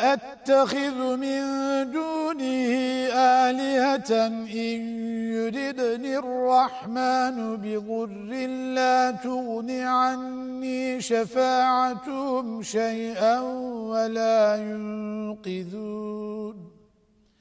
أتخذ من دونه آلهة إن يردني الرحمن بضر لا تغن عني شفاعتهم شيئا ولا ينقذون